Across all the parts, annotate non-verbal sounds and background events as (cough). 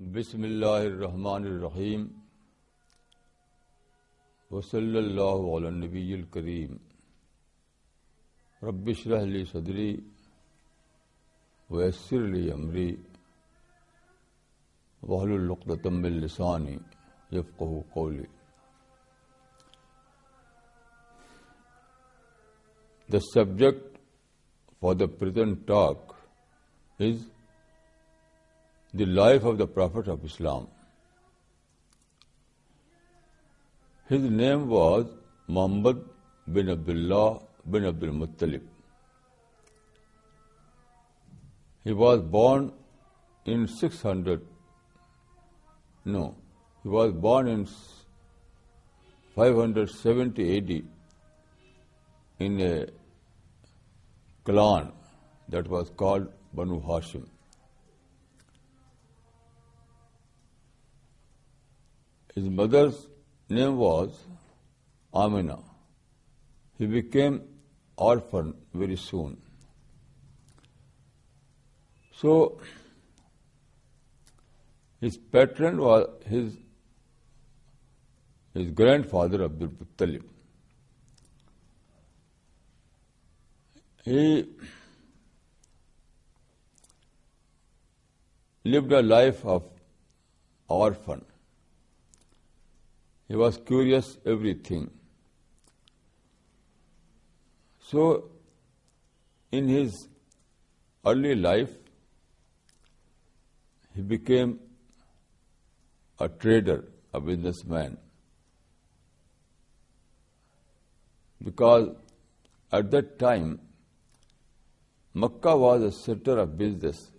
بسم اللہ الرحمن الرحیم وصلی اللہ علی النبی الکریم رب اشرح لی صدری ویسر لی امری وحل العقدم السانی یفقہ قولی the subject for the present talk is the present talk is the life of the Prophet of Islam. His name was Muhammad bin Abdullah bin Abdul Muttalib. He was born in 600, no, he was born in 570 AD in a clan that was called Banu Hashim. His mother's name was Amina. He became orphan very soon. So, his patron was his, his grandfather Abdul Muttalib. He lived a life of orphan. He was curious everything. So, in his early life, he became a trader, a businessman. Because at that time, Makkah was a center of business,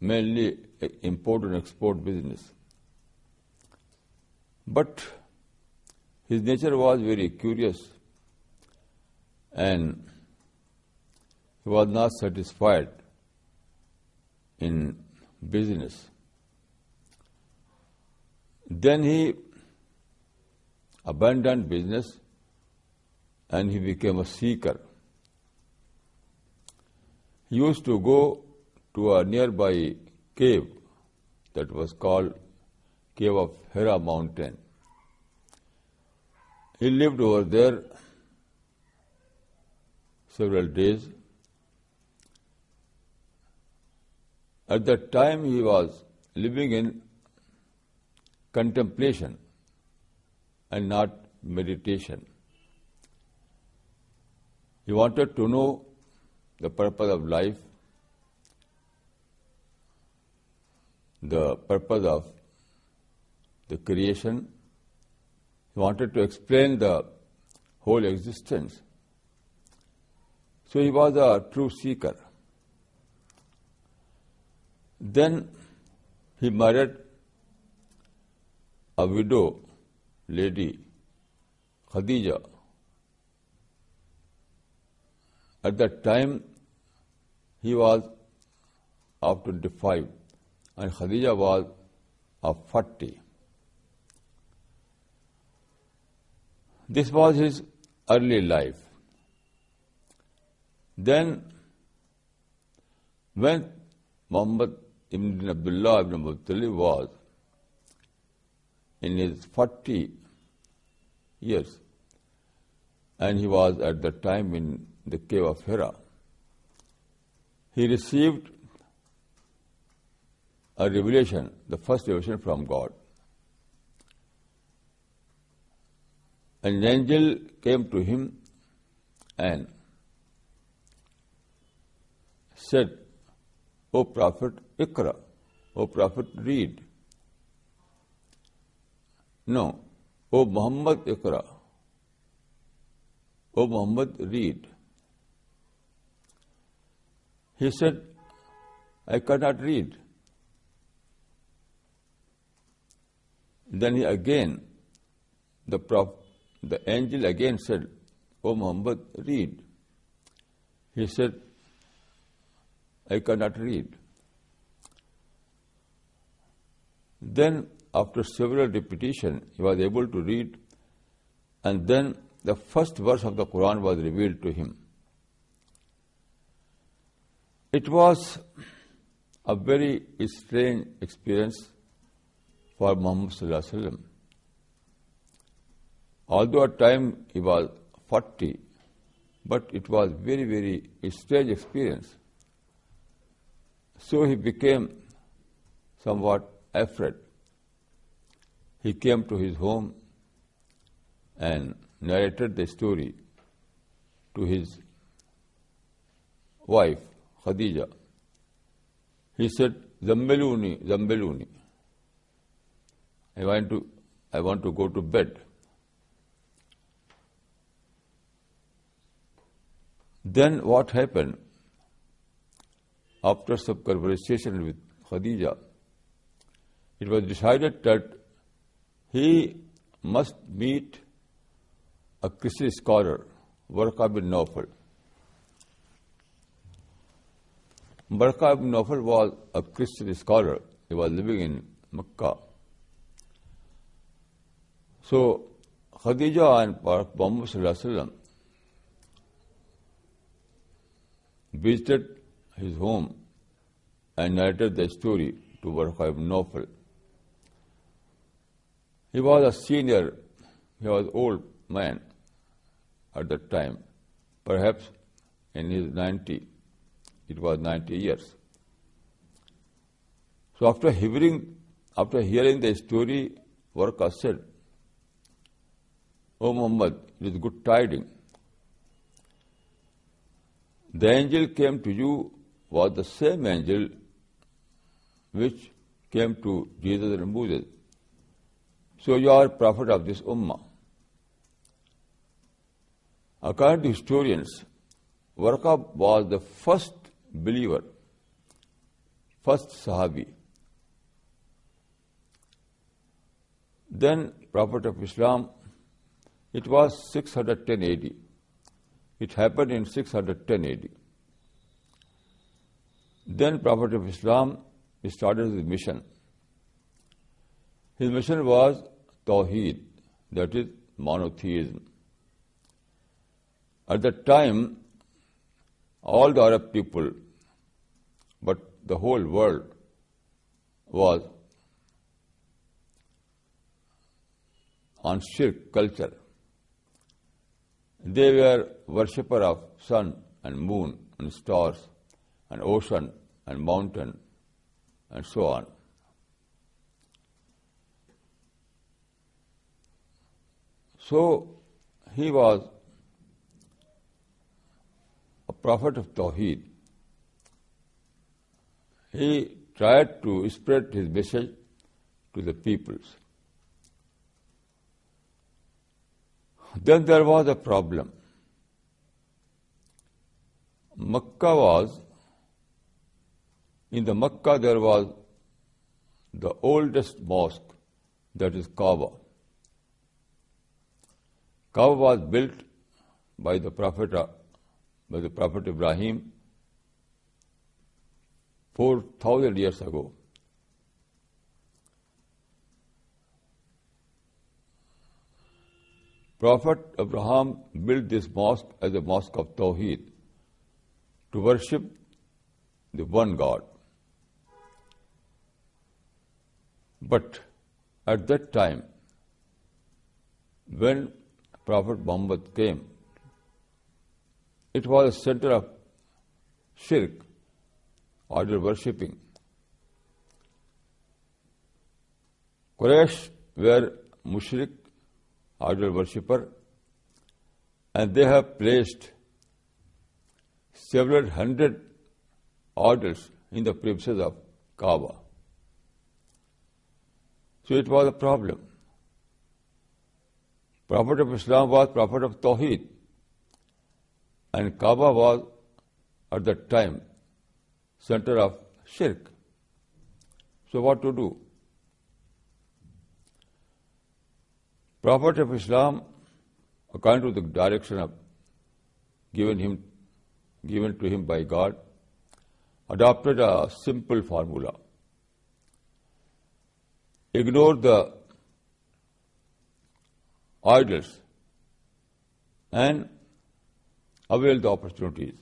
mainly import and export business. But his nature was very curious and he was not satisfied in business. Then he abandoned business and he became a seeker. He used to go to a nearby cave that was called cave of Hira mountain. He lived over there several days. At that time he was living in contemplation and not meditation. He wanted to know the purpose of life, the purpose of the creation. He wanted to explain the whole existence. So he was a true seeker. Then he married a widow lady, Khadija. At that time, he was of 25 and Khadija was of 40. This was his early life. Then, when Muhammad ibn Abdullah ibn Muttalib was in his 40 years, and he was at the time in the cave of Hira, he received a revelation, the first revelation from God. An angel came to him and said, O Prophet, Ikra. O Prophet, read. No. O Muhammad, Ikra. O Muhammad, read. He said, I cannot read. Then he again, the prophet, the angel again said, O Muhammad, read. He said, I cannot read. Then, after several repetitions, he was able to read, and then the first verse of the Quran was revealed to him. It was a very strange experience for Muhammad Sallallahu Alaihi Wasallam. Although at time he was 40, but it was very, very strange experience. So he became somewhat afraid. He came to his home and narrated the story to his wife, Khadija. He said, Zambeluni, Zambeluni. I want to I want to go to bed. Then what happened? After some conversation with Khadija, it was decided that he must meet a Christian scholar, Warqa bin Nawfal. Warqa bin Nawfal was a Christian scholar. He was living in Mecca. So, Khadija and Muhammad visited his home and narrated the story to Warqa ibn. He was a senior, he was old man at that time, perhaps in his 90, it was 90 years. So after hearing, after hearing the story, Warqa said, O Muhammad, it is good tidings. The angel came to you was the same angel which came to Jesus and Moses. So you are prophet of this ummah. According to historians, Warqa was the first believer, first Sahabi. Then Prophet of Islam, it was 610 AD. It happened in 610 AD. Then Prophet of Islam started his mission. His mission was Tawheed, that is monotheism. At that time, all the Arab people, but the whole world was on shirk culture. They were worshipper of sun and moon and stars and ocean and mountain and so on. So he was a prophet of Tawheed. He tried to spread his message to the peoples. Then there was a problem. Makkah was, in the Makkah there was the oldest mosque, that is Kaaba. Kaaba was built by the Prophet, uh, by the Prophet Ibrahim 4,000 years ago. Prophet Abraham built this mosque as a mosque of Tawheed to worship the one God. But at that time, when Prophet Muhammad came, it was a center of shirk, idol worshipping. Quraysh were mushrik idol worshipper, and they have placed several hundred orders in the premises of Kaaba. So it was a problem. Prophet of Islam was Prophet of Tawheed, and Kaaba was at that time center of shirk. So what to do? Prophet of Islam, according to the direction of given him, given to him by God, adopted a simple formula. Ignore the idols and avail the opportunities.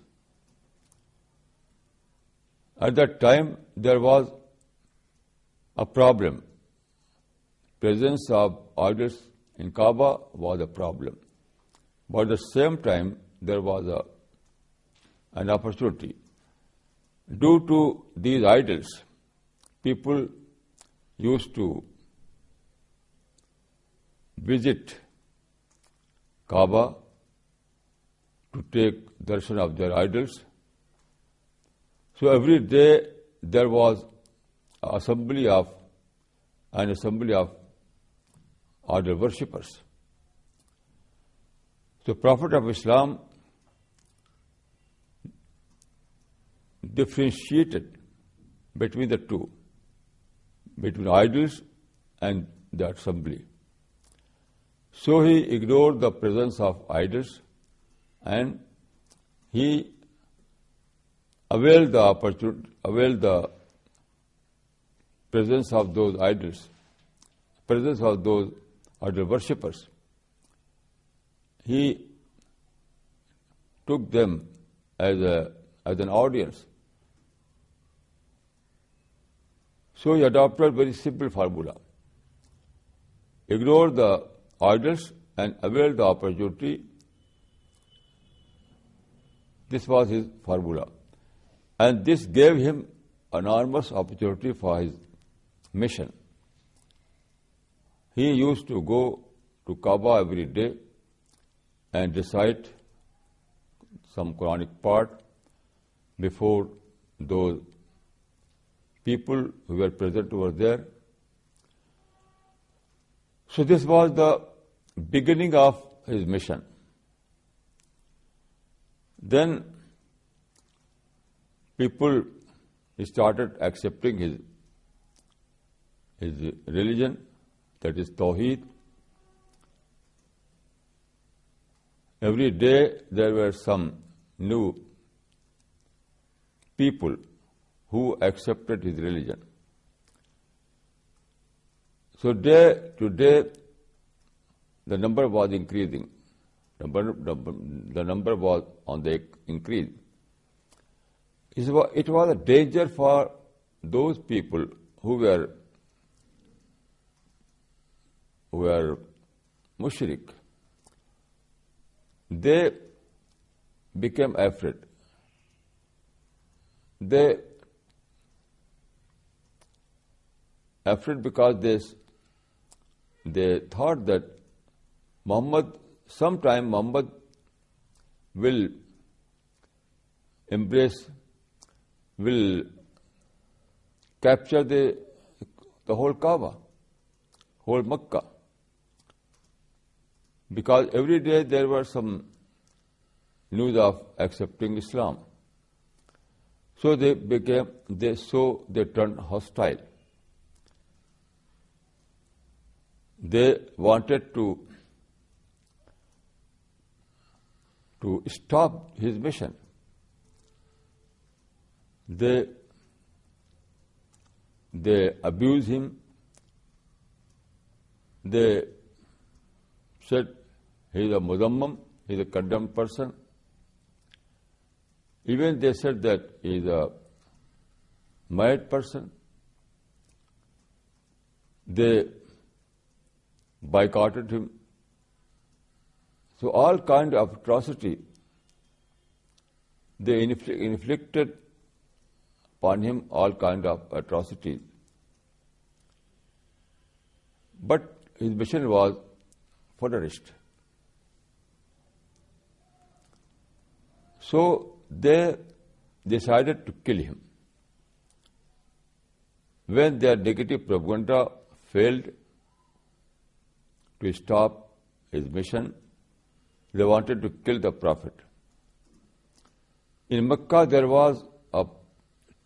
At that time, there was a problem. Presence of idols in Kaaba was a problem. But at the same time, there was a, an opportunity. Due to these idols, people used to visit Kaaba to take darshan of their idols. So every day there was assembly of an assembly of idol worshippers. So Prophet of Islam differentiated between the two, between idols and the assembly. So he ignored the presence of idols and he availed the opportunity, availed the presence of those idols, presence of those idol worshippers. He took them as a as an audience. So he adopted very simple formula. Ignore the idols and avail the opportunity. This was his formula. And this gave him enormous opportunity for his mission. He used to go to Kaaba every day and recite some Quranic part before those people who were present over there. So this was the beginning of his mission. Then people started accepting his his religion, that is Tawheed. Every day there were some new people who accepted his religion. So day to day, the number was increasing. Number, The number was on the increase. It was, It was a danger for those people who were who were mushrik. They became afraid. They afraid because they they thought that Muhammad, sometime Muhammad will embrace, will capture the, the whole Kaaba, whole Makkah. Because every day there were some news of accepting Islam. So they became, they so they turned hostile. They wanted to to stop his mission. They they abused him. They said he is a muzammam, he is a condemned person. Even they said that he is a mad person. They boycotted him. So all kind of atrocity they inflicted upon him all kind of atrocities. But his mission was followerist. So they decided to kill him. When their negative propaganda failed to stop his mission, they wanted to kill the Prophet. In Mecca, there was a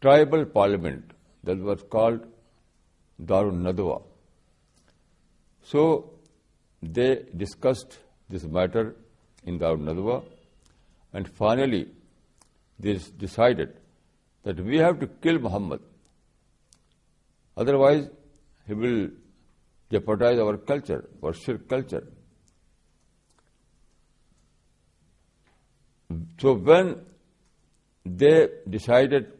tribal parliament that was called Darun Nadwa. So they discussed this matter in Darun Nadwa, and finally they decided that we have to kill Muhammad. Otherwise, he will jeopardize our culture, our shirk culture. So when they decided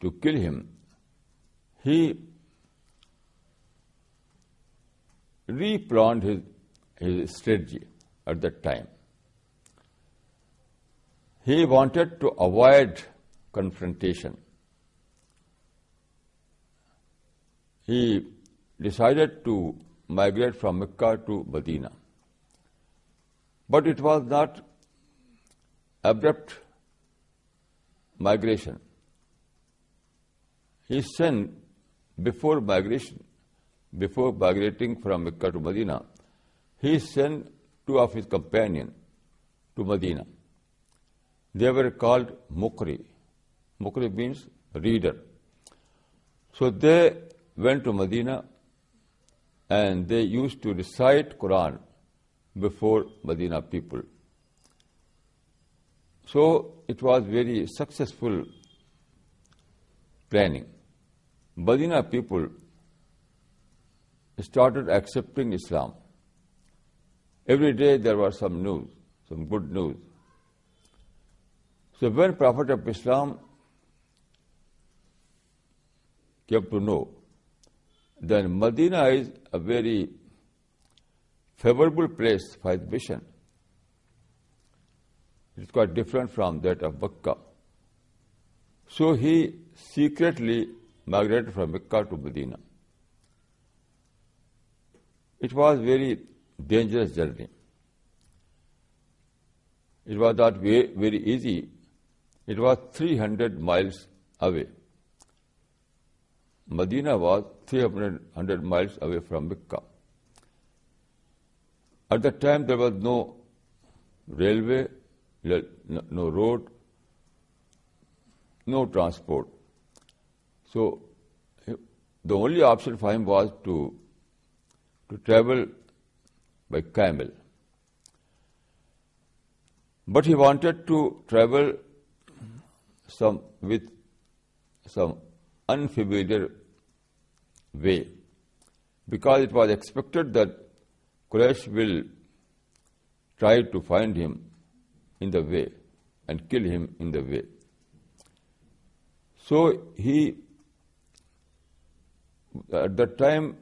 to kill him, he replanned his, his strategy at that time. He wanted to avoid confrontation. He decided to migrate from Mecca to Medina. But it was not abrupt migration. He sent before migration, before migrating from Mecca to Medina, he sent two of his companions to Medina. They were called Mukri. Mukri means reader. So they went to Medina and they used to recite Quran before Medina people. So it was very successful planning. Medina people started accepting Islam. Every day there was some news, some good news. So when Prophet of Islam came to know, then Medina is a very favorable place for his mission. It's quite different from that of Mecca. So he secretly migrated from Mecca to Medina. It was very dangerous journey. It was not very, very easy. It was 300 miles away. Medina was 300 miles away from Mecca. At that time, there was no railway, no road, no transport. So, the only option for him was to, to travel by camel. But he wanted to travel some with some unfamiliar way because it was expected that Quraysh will try to find him in the way and kill him in the way. So he, at that time,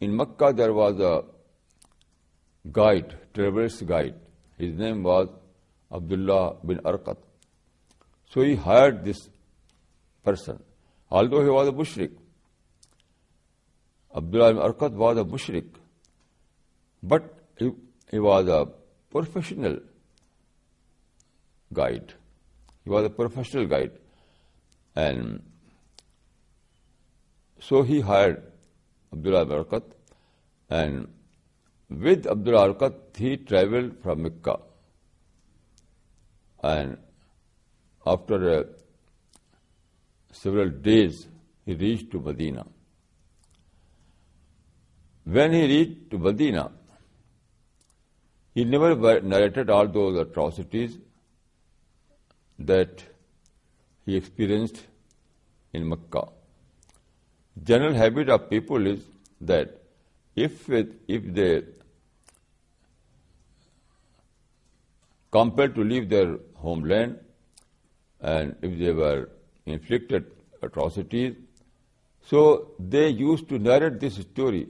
in Makkah there was a guide, traveler's guide. His name was Abdullah bin Arqat. So he hired this person, although he was a mushrik. Abdullah bin Arqat was a mushrik, but he, he was a professional guide. He was a professional guide. And so he hired Abdullah bin Arqat and with Abdullah Arqat he traveled from Mecca and after uh, several days, he reached to Medina. When he reached to Medina, he never narrated all those atrocities that he experienced in Mecca. General habit of people is that if it, if they compelled to leave their homeland and if they were inflicted atrocities. So they used to narrate this story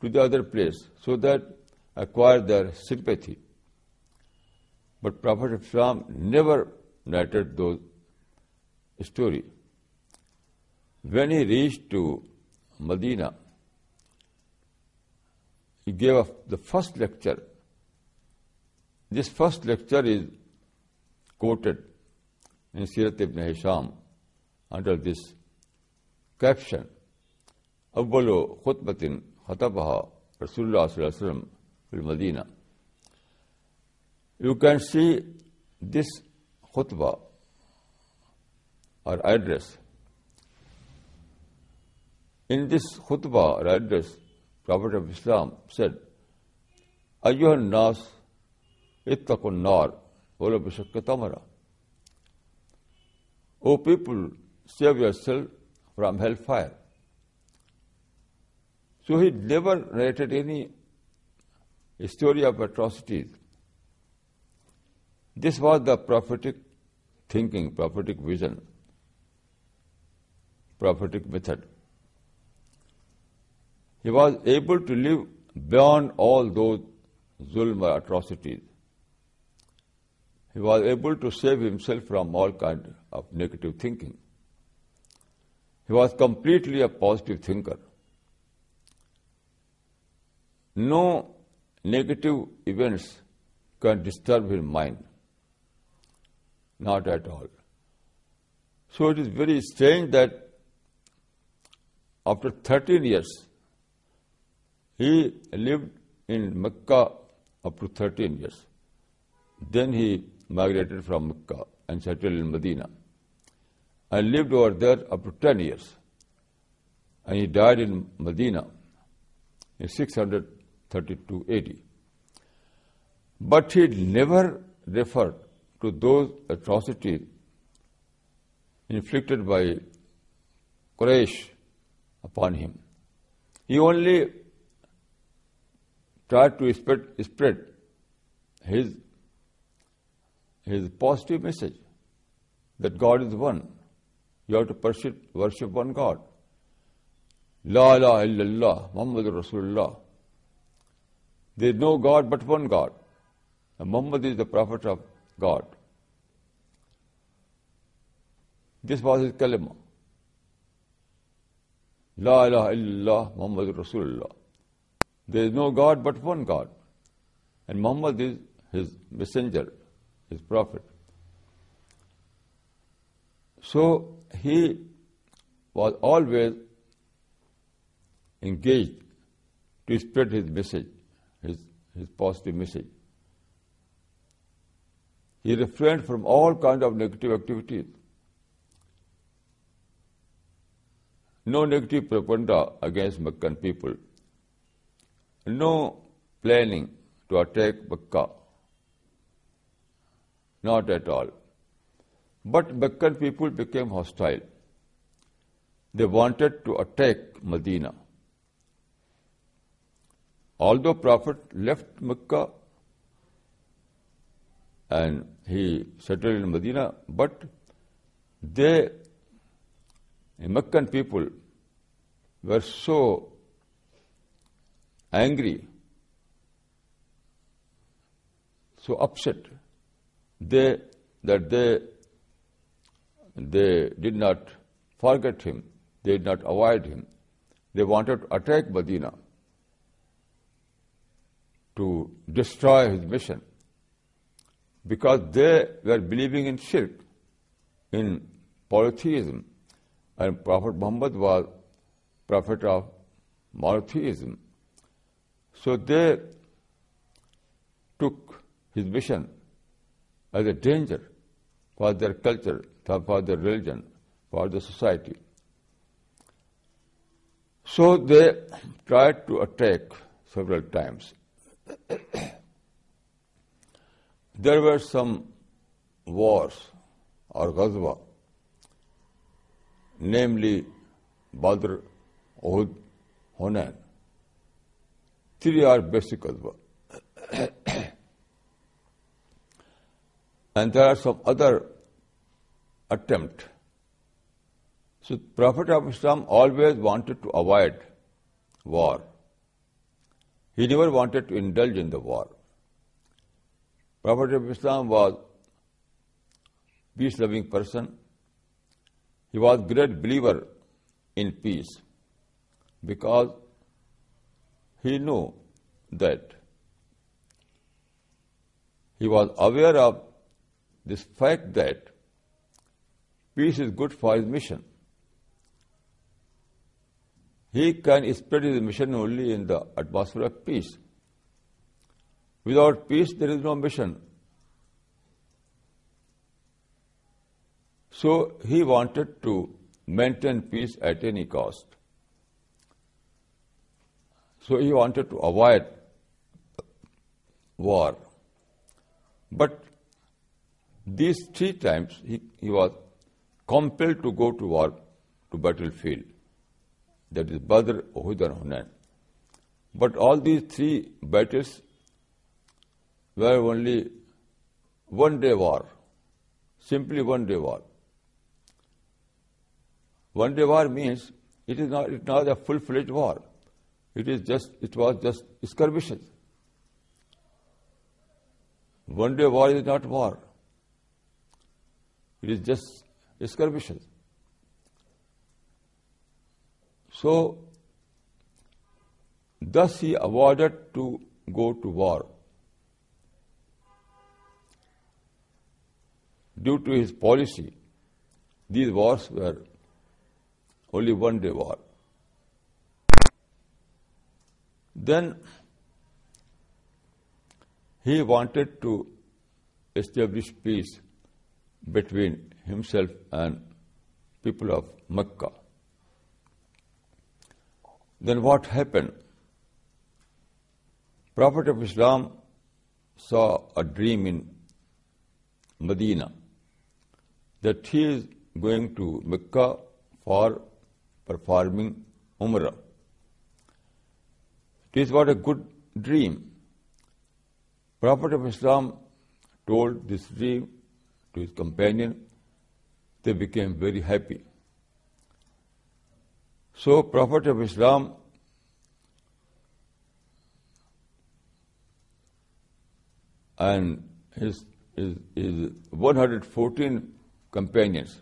to the other place so that acquire their sympathy. But Prophet Islam never narrated those story. When he reached to Medina, he gave the first lecture. This first lecture is quoted in Sirat ibn Hisham under this caption, أول خطبة خطبها رسول الله صلى الله عليه وسلم في المدينة. You can see this khutbah or address. In this khutbah or address, Prophet of Islam said, أيها الناس اتقوا النار ولو بشق تمرة. O people, save yourself from hellfire. So he never narrated any story of atrocities. This was the prophetic thinking, prophetic vision, prophetic method. He was able to live beyond all those zulm or atrocities. He was able to save himself from all kind of negative thinking. He was completely a positive thinker. No negative events can disturb his mind. Not at all. So it is very strange that after 13 years, he lived in Mecca up to 13 years. Then he migrated from Mecca and settled in Medina and lived over there up to 10 years. And he died in Medina in 632 AD. But he never referred to those atrocities inflicted by Quraysh upon him. He only tried to spread, spread his, his positive message that God is one. You have to worship, worship one God. La ilaha illallah, Muhammad Rasulullah. There is no God but one God. And Muhammad is the prophet of God. This was his kalima. La ilaha illallah, Muhammad Rasulullah. There is no God but one God. And Muhammad is his messenger, his prophet. So he was always engaged to spread his message, his, his positive message. He refrained from all kinds of negative activities. No negative propaganda against Meccan people. No planning to attack Mecca. Not at all. But Meccan people became hostile. They wanted to attack Medina. Although Prophet left Mecca and he settled in Medina, but they, the Meccan people, were so angry, so upset, they that they they did not forget him, they did not avoid him. They wanted to attack Medina to destroy his mission because they were believing in shirk, in polytheism, and Prophet Muhammad was prophet of monotheism. So they took his mission as a danger for their culture, for their religion, for the society. So they tried to attack several times. (coughs) there were some wars or Ghazwa, namely Badr, Uhud, Hunain. Three are basic Ghazwa. (coughs) and there are some other attempt. So Prophet of Islam always wanted to avoid war. He never wanted to indulge in the war. Prophet of Islam was peace-loving person. He was great believer in peace because he knew that he was aware of this fact that peace is good for his mission. He can spread his mission only in the atmosphere of peace. Without peace, there is no mission. So he wanted to maintain peace at any cost. So he wanted to avoid war. But these three times he, he was compelled to go to war, to battlefield. That is Badr, Uhud and Hunain. But all these three battles were only one day war. simply one day war. One day war means it is not, it not a full-fledged war. It is just, it was just skirmishes. One day war is not war. It is just skirmishes. So, thus he avoided to go to war. Due to his policy, these wars were only one day war. Then he wanted to establish peace between himself and people of Mecca. Then what happened? Prophet of Islam saw a dream in Medina that he is going to Mecca for performing Umrah. It was a good dream. Prophet of Islam told this dream to his companion. They became very happy. So Prophet of Islam and his, his, his 114 companions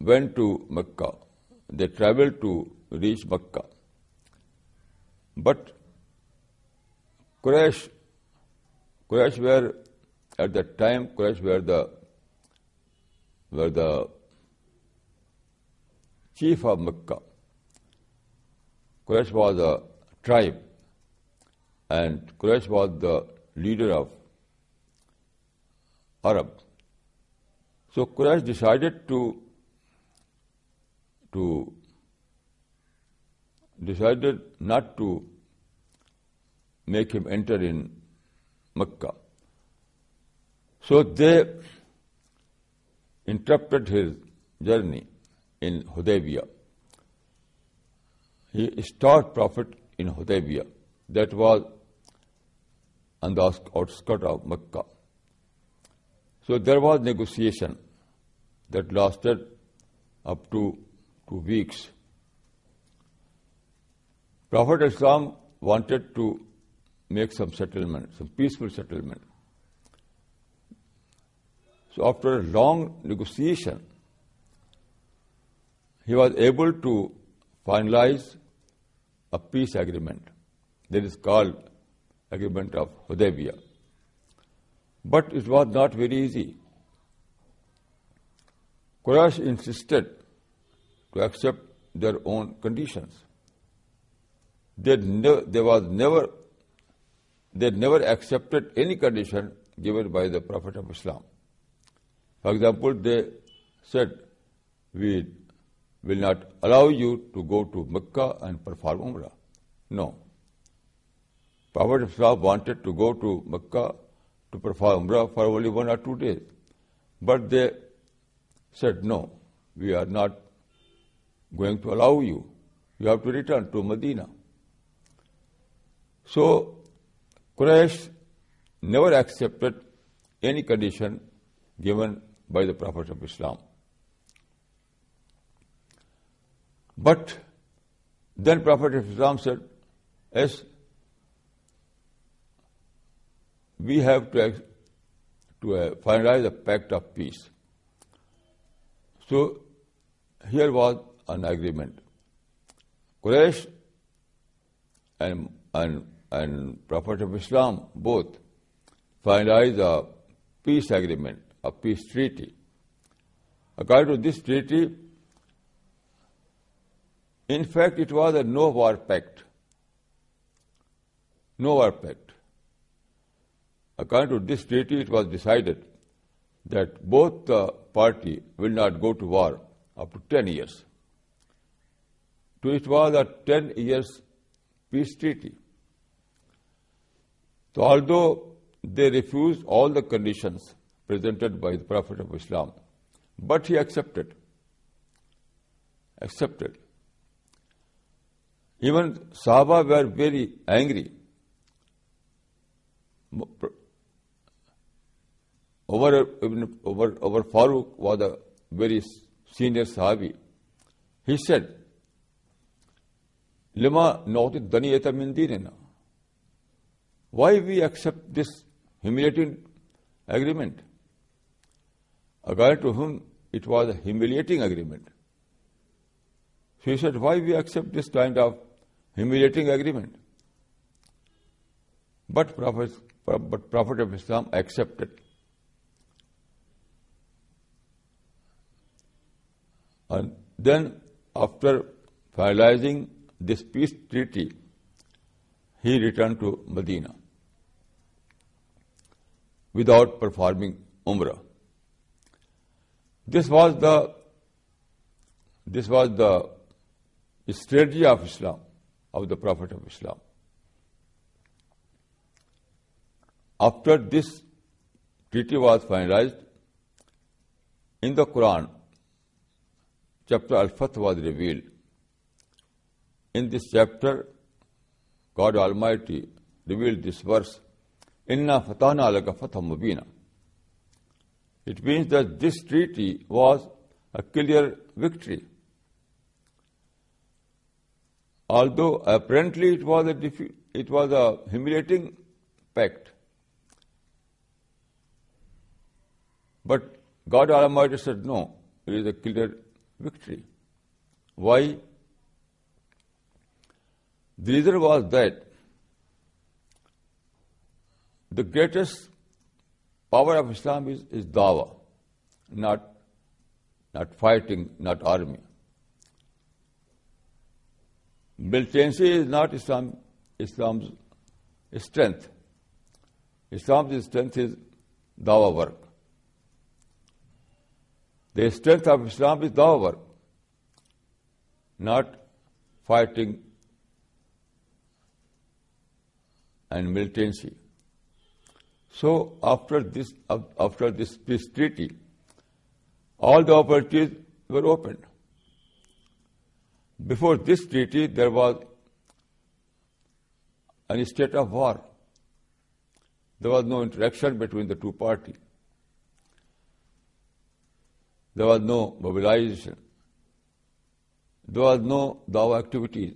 went to Mecca. They traveled to reach Mecca. But Quraysh, Quraysh were, at that time, Quraysh were the, were the chief of Mecca. Quraysh was a tribe and Quraysh was the leader of Arab. So Quraysh decided to to decided not to make him enter in Mecca. So they interrupted his journey in Hudaybiyah. He stopped Prophet in Hudaybiyah. That was on the outskirts of Mecca. So there was negotiation that lasted up to two weeks. Prophet Islam wanted to make some settlement, some peaceful settlement. So after a long negotiation, he was able to finalize a peace agreement that is called Agreement of Hudaybiyah. But it was not very easy. Quraysh insisted to accept their own conditions. They, ne- they was never, they never accepted any condition given by the Prophet of Islam. For example, they said, we will not allow you to go to Mecca and perform Umrah. No. Prophet of Islam wanted to go to Mecca to perform Umrah for only one or two days. But they said, no, we are not going to allow you. You have to return to Medina. So, Quraysh never accepted any condition given by the Prophet of Islam. But then Prophet of Islam said, yes, we have to, to uh, finalize a pact of peace. So here was an agreement. Quraysh and, and, and Prophet of Islam both finalized a peace agreement, a peace treaty. According to this treaty, in fact, it was a no war pact. No war pact. According to this treaty, it was decided that both the party will not go to war up to 10 years. So it was a 10 years peace treaty. So although they refused all the conditions presented by the Prophet of Islam, but he accepted. Accepted. Even Sahaba were very angry. Ibn, Umar, Umar Farooq was a very senior Sahabi. He said, Lima nauti daniyata min. Why we accept this humiliating agreement? According to whom it was a humiliating agreement. So he said, why we accept this kind of humiliating agreement? But Prophet, but Prophet of Islam accepted. And then after finalizing this peace treaty, he returned to Medina without performing Umrah. This was the this was the strategy of Islam, of the Prophet of Islam. After this treaty was finalized, in the Quran, chapter Al-Fath was revealed. In this chapter, God Almighty revealed this verse, Inna fatana alaka fatha mubina. It means that this treaty was a clear victory. Although apparently it was a defeat, it was a humiliating pact. But God Almighty said, no, it is a clear victory. Why? The reason was that the greatest power of Islam is, is dawah, not, not fighting, not army. Militancy is not Islam, Islam's strength. Islam's strength is dawah work. The strength of Islam is dawah work, not fighting and militancy. So after this, after this peace treaty, all the opportunities were opened. Before this treaty, there was a state of war. There was no interaction between the two parties. There was no mobilization. There was no dawah activities.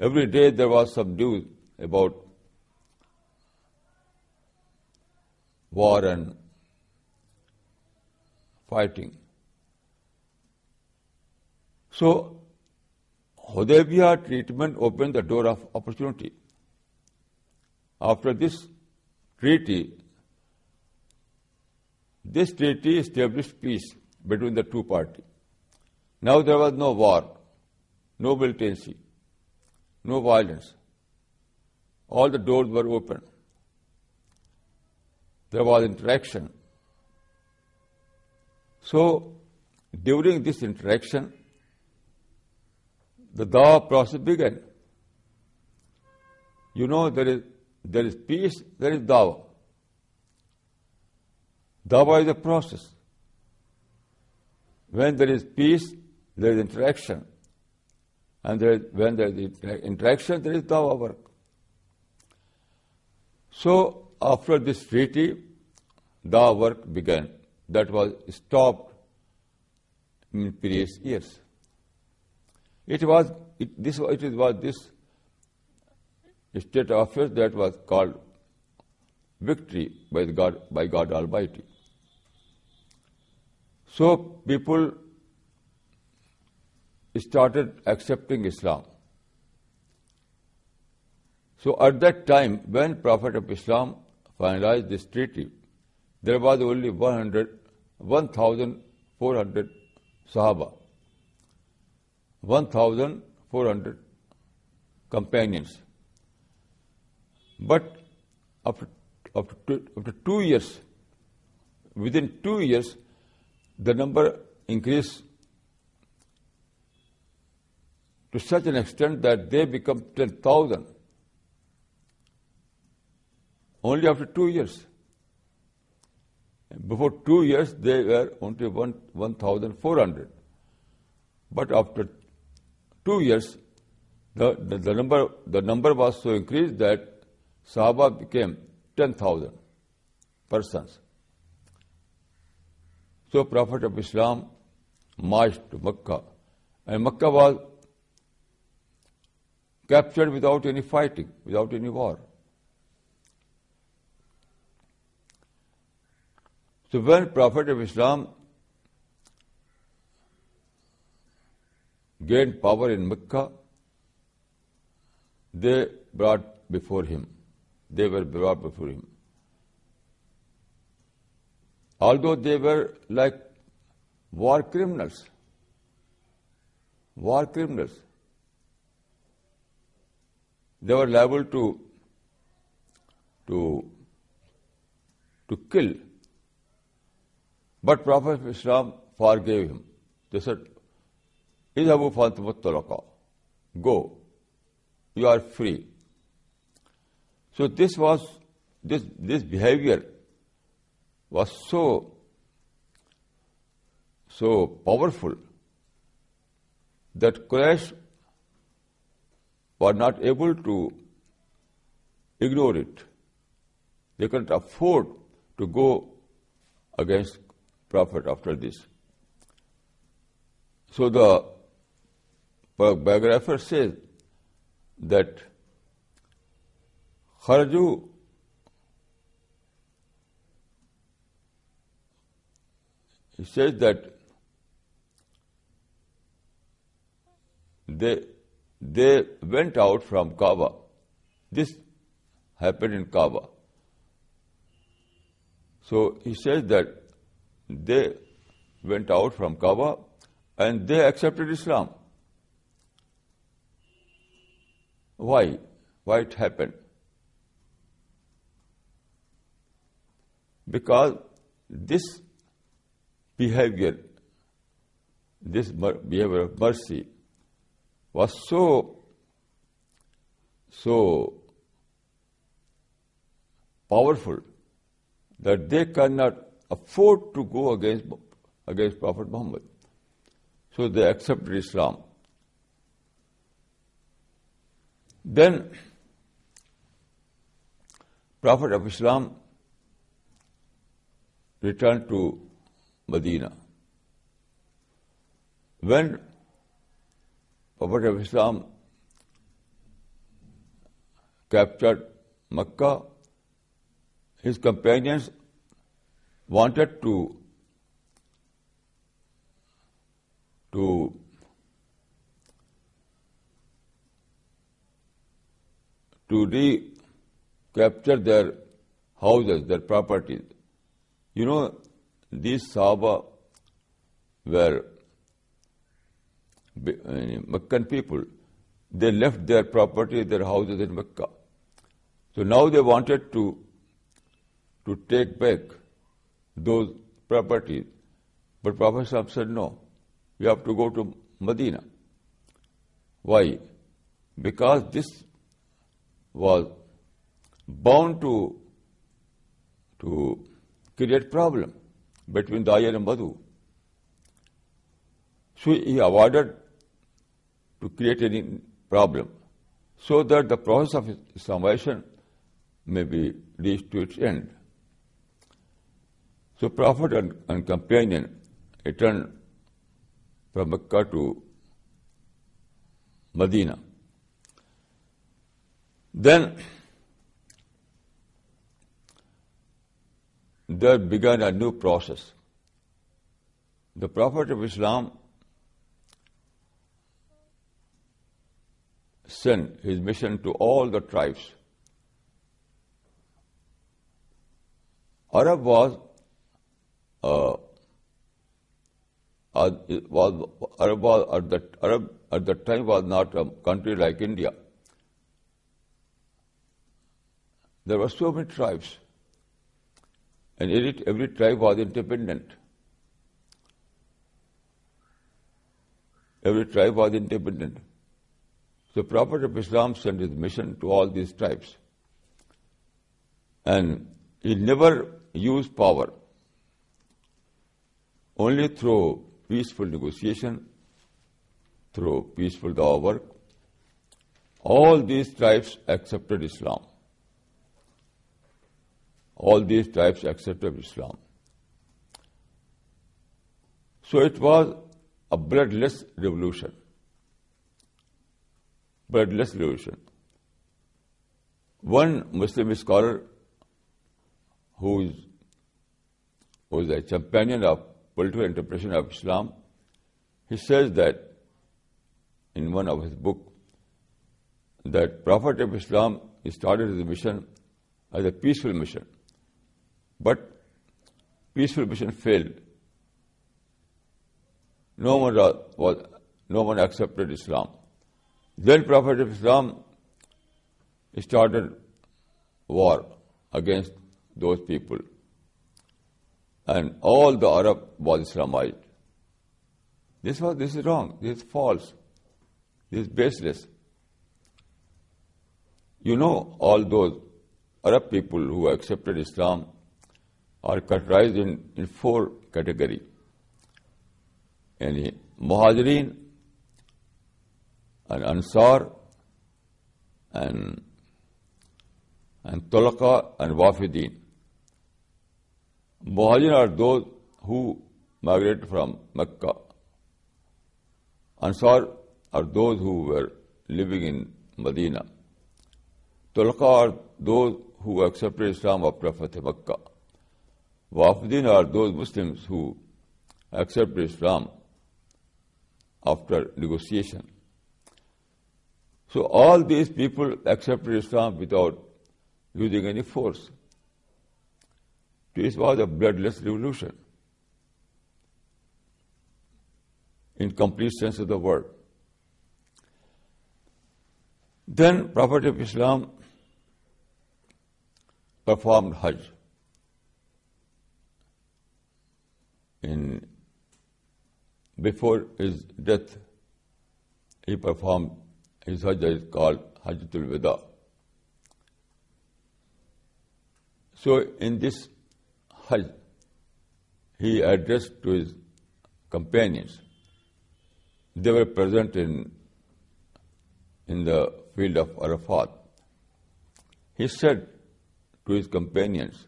Every day there was some news about war and fighting. So, Hudaybiyah treatment opened the door of opportunity. After this treaty, this treaty established peace between the two parties. Now there was no war, no militancy, no violence. All the doors were open. There was interaction. So, during this interaction, the dawah process began. You know, there is, there is peace, there is dawah. Dawa is a process. When there is peace, there is interaction. And there is, when there is interaction, there is Dawa work. So, after this treaty, the work began. That was stopped in previous years. It was it, this it was this state of affairs that was called victory by God by God Almighty. So people started accepting Islam. So at that time, when Prophet of Islam finalized this treaty, there was only 100, 1,400 Sahaba, 1,400 companions. But after, after, after two years, within two years, the number increased to such an extent that they become 10,000 only after two years. Before two years, they were only 1,400. But after two years, the, the, the, number, the number was so increased that Sahaba became 10,000 persons. So Prophet of Islam marched to Makkah, and Makkah was captured without any fighting, without any war. So when Prophet of Islam gained power in Mecca, they brought before him. They were brought before him. Although they were like war criminals, war criminals, they were liable to to to kill. But Prophet of Islam forgave him. They said, Idhabu fantumattalaqa. Go. You are free. So this was this this behavior was so so powerful that Quraysh were not able to ignore it. They couldn't afford to go against Prophet after this. So the biographer says that Kharaju he says that they they went out from Kaaba. This happened in Kaaba. So he says that they went out from Kaaba and they accepted Islam. Why? Why it happened? Because this behavior, this behavior of mercy was so, so powerful that they cannot afford to go against, against Prophet Muhammad. So they accepted Islam. Then Prophet of Islam returned to Medina. When Prophet of Islam captured Makkah, his companions wanted to to to recapture their houses, their properties. You know, these Sahaba were Meccan people, they left their property, their houses in Mecca. So now they wanted to to take back those properties. But Prophet said, no, you have to go to Medina. Why? Because this was bound to to create problem between Dayar and Madhu. So he avoided to create any problem so that the process of salvation may be reached to its end. So prophet and and comparing then returned from اک to Medina then the began a new process the prophet of Islam sent his mission to all the tribes Arab was Arab was at that Arab at that time was not a country like India. There were so many tribes, and every, every tribe was independent. Every tribe was independent. The Prophet of Islam sent his mission to all these tribes. And he never used power. Only through peaceful negotiation through peaceful داورک all these tribes accepted Islam all these tribes accepted Islam so it was a bloodless revolution bloodless revolution one Muslim scholar his was a champion of political interpretation of Islam, he says that in one of his book that Prophet of Islam started his mission as a peaceful mission. But peaceful mission failed. No one was, no one accepted Islam. Then Prophet of Islam started war against those people. And all the Arab was Islamized. This was this is wrong. This is false. This is baseless. You know all those Arab people who accepted Islam are categorized in, in four categories. Yani Muhajirin and Ansar and and Tulaqa and Wafidin. Muhajirin are those who migrated from Mecca. Ansar are those who were living in Medina. Tulaqa are those who accepted Islam after Fatih Makkah. Wafdin are those Muslims who accepted Islam after negotiation. So all these people accepted Islam without using any force. This was a bloodless revolution in complete sense of the word. Then Prophet of Islam performed Hajj. In before his death, he performed his Hajj is called Hajjatul Wida. So in this He addressed to his companions. They were present in in the field of Arafat. He said, to his companions.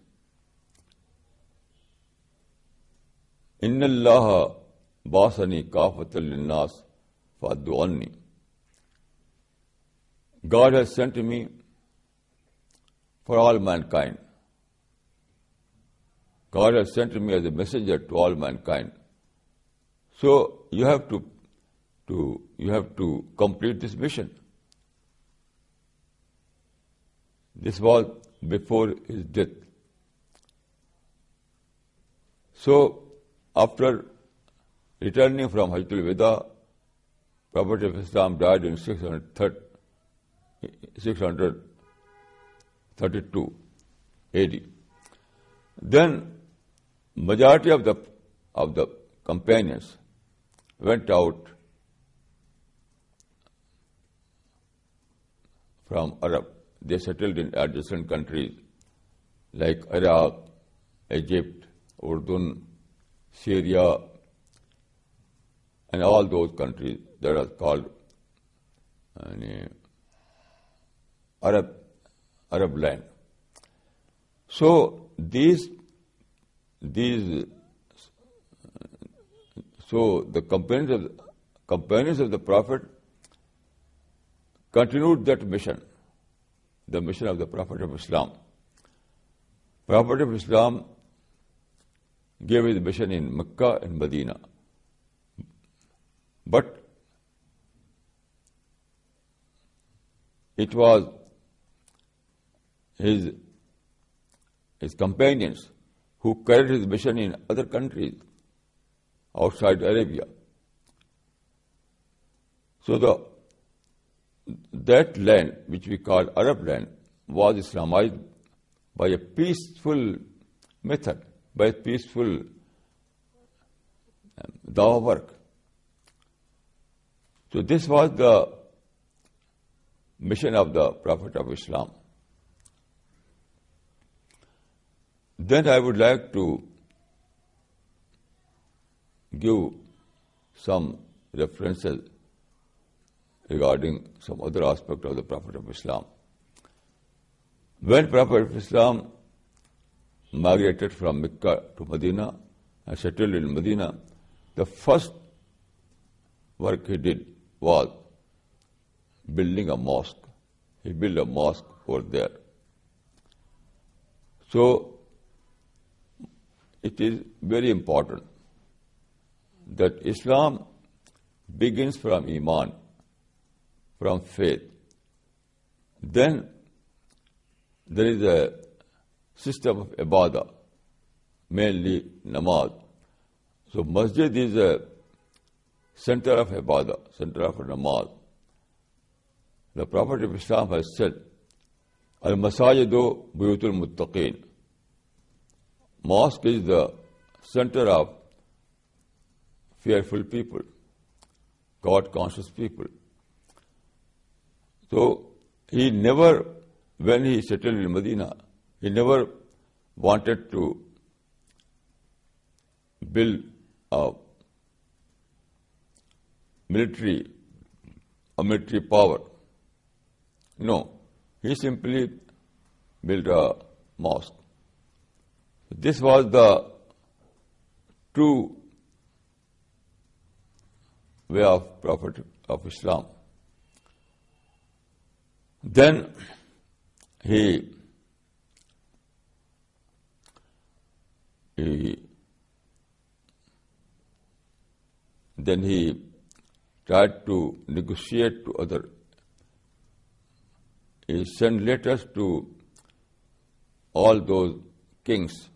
Inna Allah basani kafatal linnas faddu'anni. God has sent to me for all mankind. God has sent me as a messenger to all mankind. So you have to, to you have to complete this mission. This was before his death. So, after returning from Hajjatul Wida, Prophet of Islam died in 632 AD. Then, majority of the of the companions went out from Arab they settled in adjacent countries like Iraq, Egypt, Urdun, Syria, and all those countries that are called Arab Arab land. So these these so the companions of companions of the Prophet continued that mission the mission of the Prophet of Islam. Prophet of Islam gave his mission in Mecca and Medina. But it was his, his companions who carried his mission in other countries outside Arabia. So the that land, which we call Arab land, was Islamized by a peaceful method, by a peaceful um, dawah work. So this was the mission of the Prophet of Islam. Then I would like to give some references regarding some other aspect of the Prophet of Islam. When Prophet of Islam migrated from Mecca to Medina and settled in Medina, the first work he did was building a mosque. He built a mosque over there. So, it is very important that Islam begins from Iman, from faith. Then there is a system of ibadah, mainly namaz. So masjid is a center of ibadah, center of namaz. The Prophet of Islam has said, Al-Masajidu Buyutul Muttaqeen. Mosque is the center of fearful people, God-conscious people. So he never, when he settled in Medina, he never wanted to build a military, a military power. No, he simply built a mosque. This was the true way of Prophet of Islam. Then he, he then he tried to negotiate to other. He sent letters to all those kings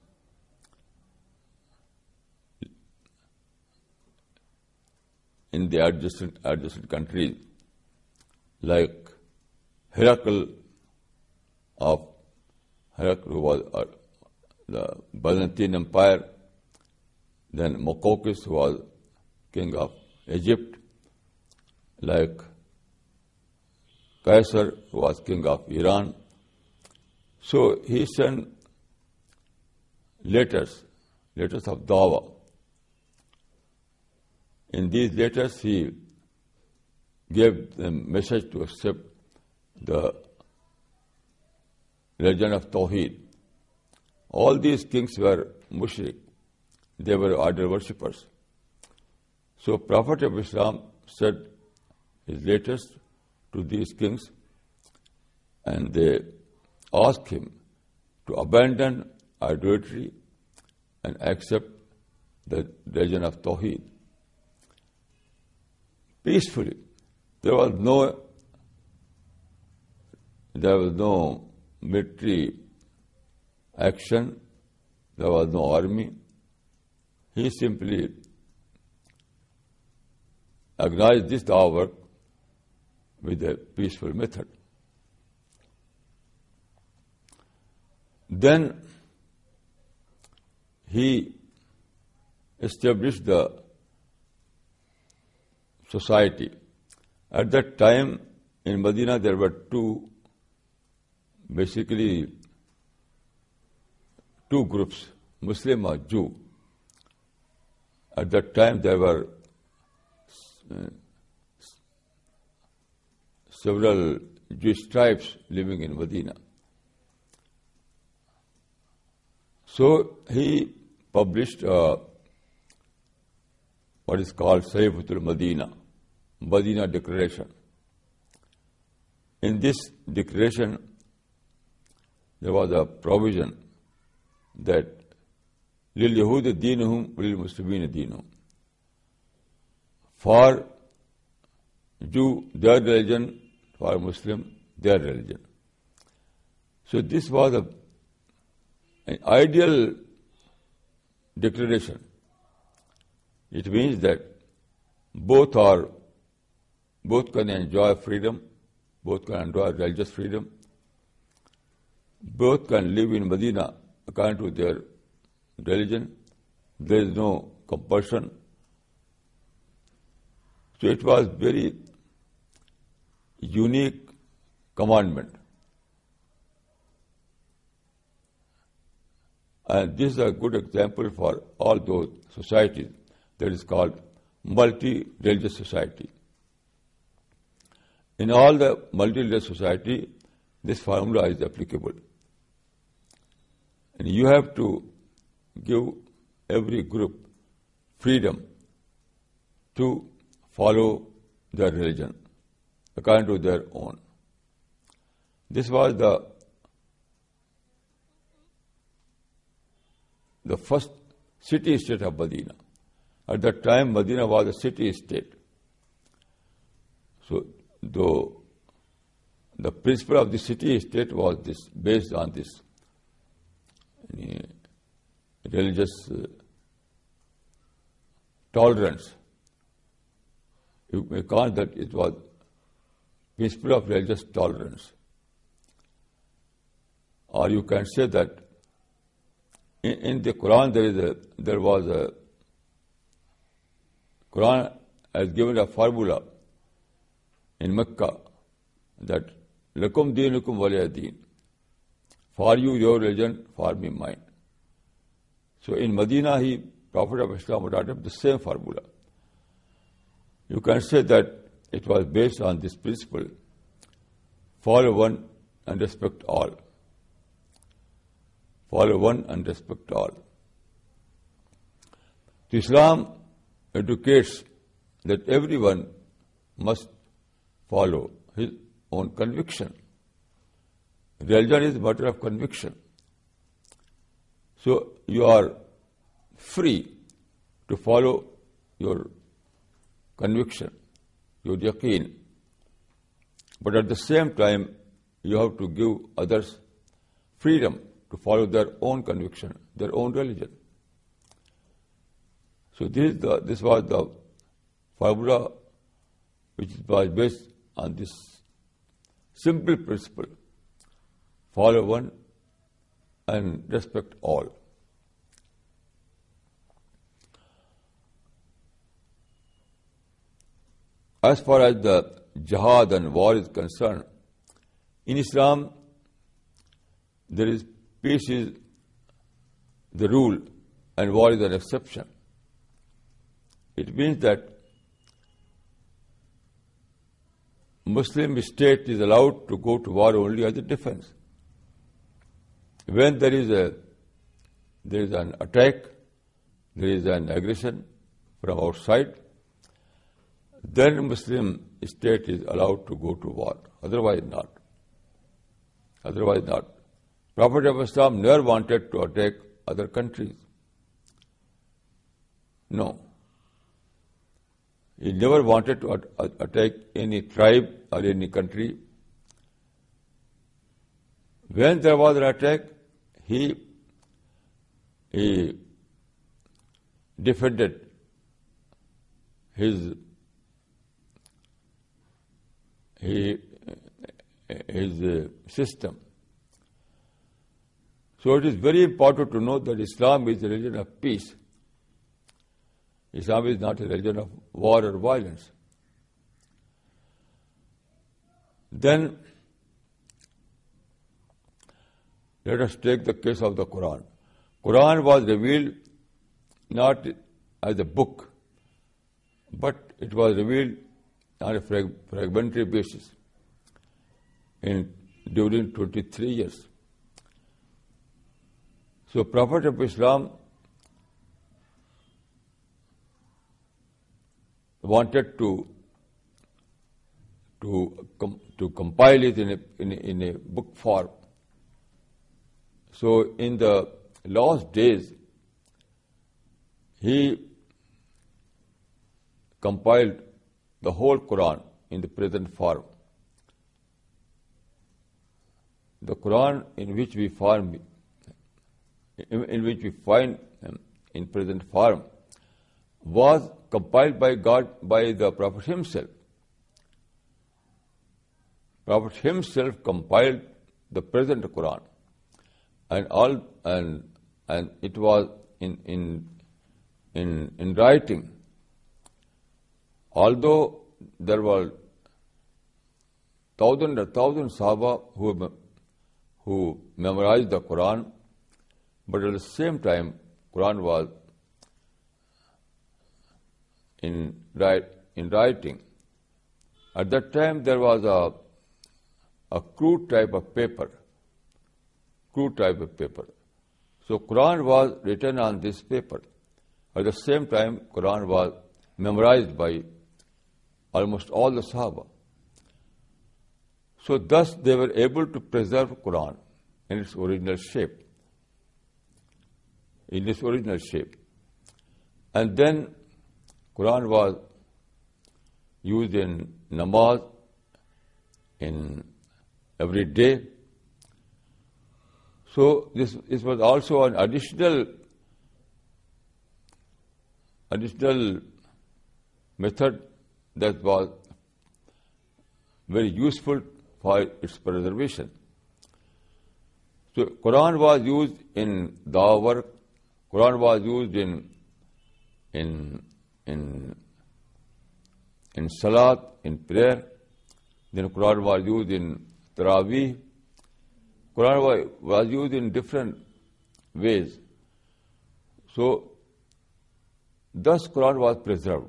in the adjacent, adjacent countries like Herakl of Herakl who was uh, the Byzantine Empire, then who was king of Egypt, like Kisra was king of Iran. So he sent letters, letters of Dawa. In these letters he gave the message to accept the religion of Tawheed. All these kings were mushrik. They were idol worshippers. So Prophet of Islam said his letters to these kings and they asked him to abandon idolatry and accept the religion of Tawheed. Peacefully. There was no there was no military action, there was no army. He simply acknowledged this work with a peaceful method. Then he established the society at the time in Medina there were two basically two groups Muslim or at the time there were several Jews types لوگ in Medina so he published what is called سعیبت المدینہ Medina Declaration. In this declaration, there was a provision that لِلْيَهُودِ دِينُهُمْ وَلِلْمُسْلِمِينَ دِينُهُم For Jew, their religion, for Muslim, their religion. So this was a, an ideal declaration. It means that both are, both can enjoy freedom, both can enjoy religious freedom, both can live in Medina according to their religion. There is no compulsion. So it was very unique commandment. And this is a good example for all those societies that is called multi-religious society. In all the multi-religious society, this formula is applicable. And you have to give every group freedom to follow their religion according to their own. This was the the first city-state of Medina. At that time, Medina was a city-state. So, though the principle of the city-state was this, based on this religious uh, tolerance. You may call that it was principle of religious tolerance. Or you can say that in, in the Quran there is a there was a Quran has given a formula in Mecca that lakum deenukum waliya deen. For you your religion, for me mine. So in Medina he Prophet of Islam adopted the same formula. You can say that it was based on this principle follow one and respect all. Follow one and respect all. Islam educates that everyone must follow his own conviction religion is matter of conviction so you are free to follow your conviction your یقین but at the same time you have to give others freedom to follow their own conviction their own religion so this was the fibre which based on this simple principle. Follow one and respect all. As far as the jihad and war is concerned, in Islam, there is peace is the rule and war is an exception. It means that Muslim state is allowed to go to war only as a defense. When there is a there is an attack, there is an aggression from outside, then Muslim state is allowed to go to war. Otherwise not. Otherwise not. Prophet of Islam never wanted to attack other countries. No. He never wanted to attack any tribe or any country. When there was an attack, he, he defended his he, his system. So it is very important to know that Islam is a religion of peace. Islam is not a religion of war or violence. Then let us take the case of the Quran. Quran was revealed not as a book, but it was revealed on a fragmentary basis in, during 23 years. So Prophet of Islam wanted to to com, to compile it in a, in a, in a book form. So in the last days, he compiled the whole Quran in the present form. The Quran in which we find in which compiled by God by the Prophet himself. Prophet himself compiled the present Quran, and all and and it was in in in in writing Although there were thousand or thousand Sahaba who, who memorized the Quran, but at the same time, Quran was in, in writing. At that time, there was a, a crude type of paper, crude type of paper. So Quran was written on this paper. At the same time, Quran was memorized by almost all the Sahaba. So thus they were able to preserve Quran in its original shape. In its original shape. And then Quran was used in namaz, in every day. So this, this was also an additional additional method that was very useful for its preservation. So Quran was used in dawah work, Quran was used in in in in salat, in prayer, then Quran was used in Taraweeh. Quran was used in different ways. So, thus Quran was preserved.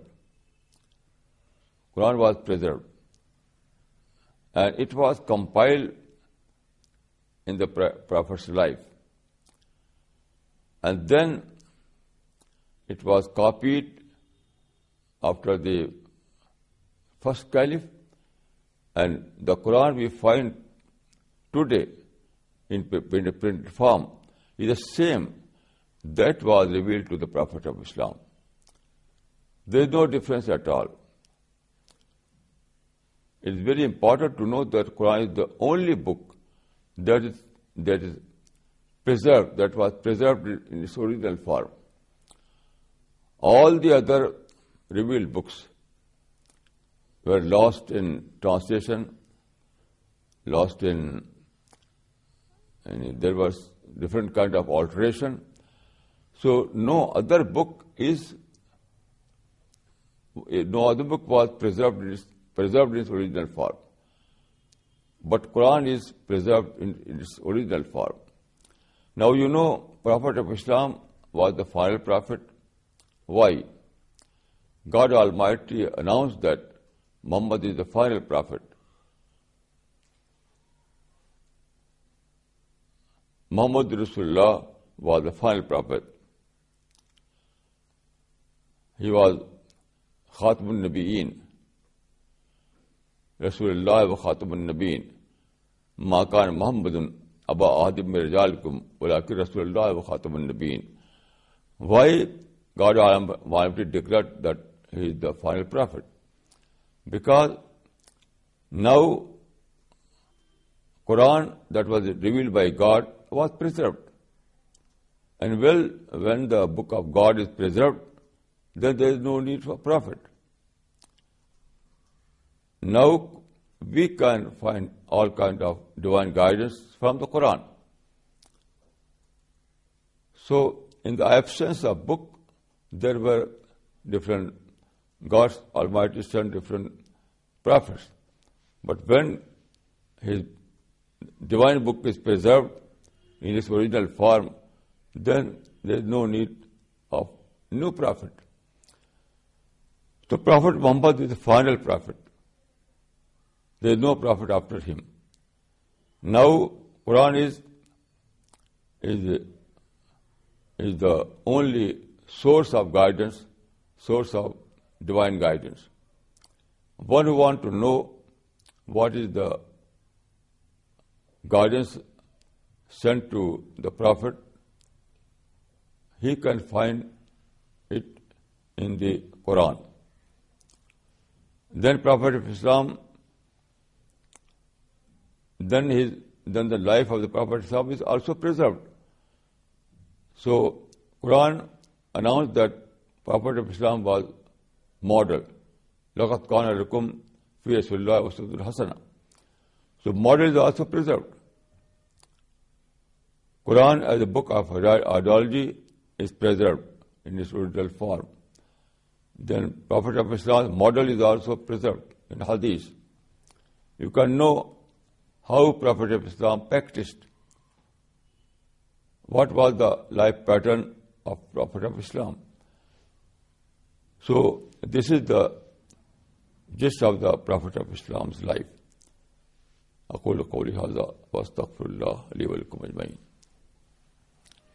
Quran was preserved. And it was compiled in the Prophet's life. And then it was copied after the first caliph and the Quran we find today in, in printed form is the same that was revealed to the Prophet of Islam. There is no difference at all. It is very important to know that Quran is the only book that is, that is preserved, that was preserved in its original form. All the other revealed books were lost in translation, lost in, and there was different kind of alteration. So no other book is, no other book was preserved in its, preserved in its original form. But Quran is preserved in, in its original form. Now you know Prophet of Islam was the final prophet. Why? God Almighty announced that Muhammad is the final prophet. Muhammad Rasulullah was the final prophet. He was Khatamun Nabiyin. Rasulullah wa Khatamun Nabiyin. Ma kan Muhammadun Aba Adim Mirjalikum Walaki Rasulullah wa Khatamun Nabiyin. Why God Almighty declared that he is the final prophet? Because now Quran that was revealed by God was preserved. And well, when the book of God is preserved, then there is no need for prophet. Now we can find all kind of divine guidance from the Quran. So, in the absence of book, there were different God Almighty sent different prophets. But when His divine book is preserved in its original form, then there is no need of new prophet. So Prophet Muhammad is the final prophet. There is no prophet after him. Now Quran is is is the only source of guidance, source of divine guidance. One who wants to know what is the guidance sent to the Prophet, he can find it in the Quran. Then Prophet of Islam, then his then the life of the Prophet Islam is also preserved. So Quran announced that Prophet of Islam was model. لَقَدْ كَانَ لَكُمْ فِي رَسُولِ اللَّهِ أُسْوَةٌ حَسَنَةٌ So model is also preserved. Quran as a book of ideology is preserved in its original form. Then Prophet of Islam's model is also preserved in Hadith. You can know how Prophet of Islam practiced. What was the life pattern of Prophet of Islam? So this is the gist of the Prophet of Islam's life. أقول قولي هذا وأستغفر الله لي ولكم أجمعين